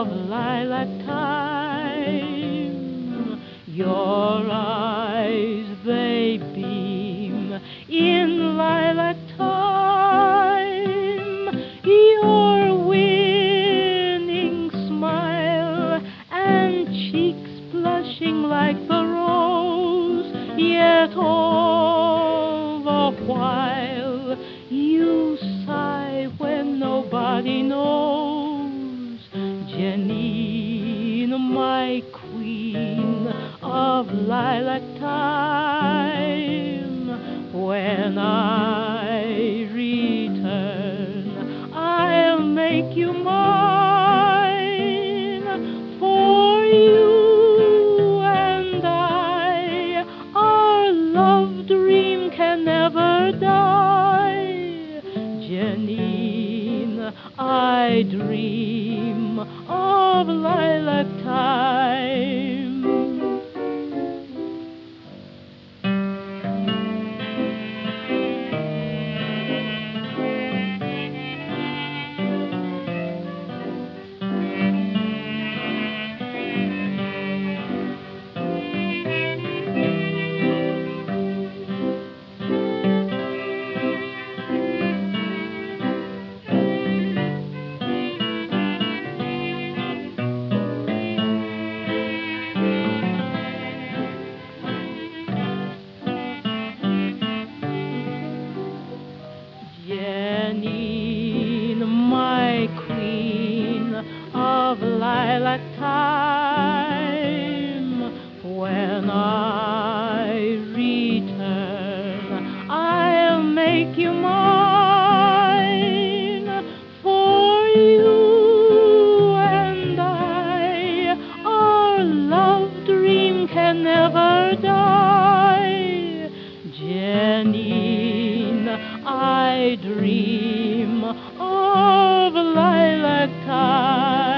of lilac time. Your eyes, they beam in lilac time. Your winning smile and cheeks blushing like the rose, yet all the while you sigh when nobody knows. Queen of lilac time, when I return, I'll make you mine for you and I. Our love dream can never die. Jeannine, I dream of lilac time. Never die. Jeannine, I dream of lilac time.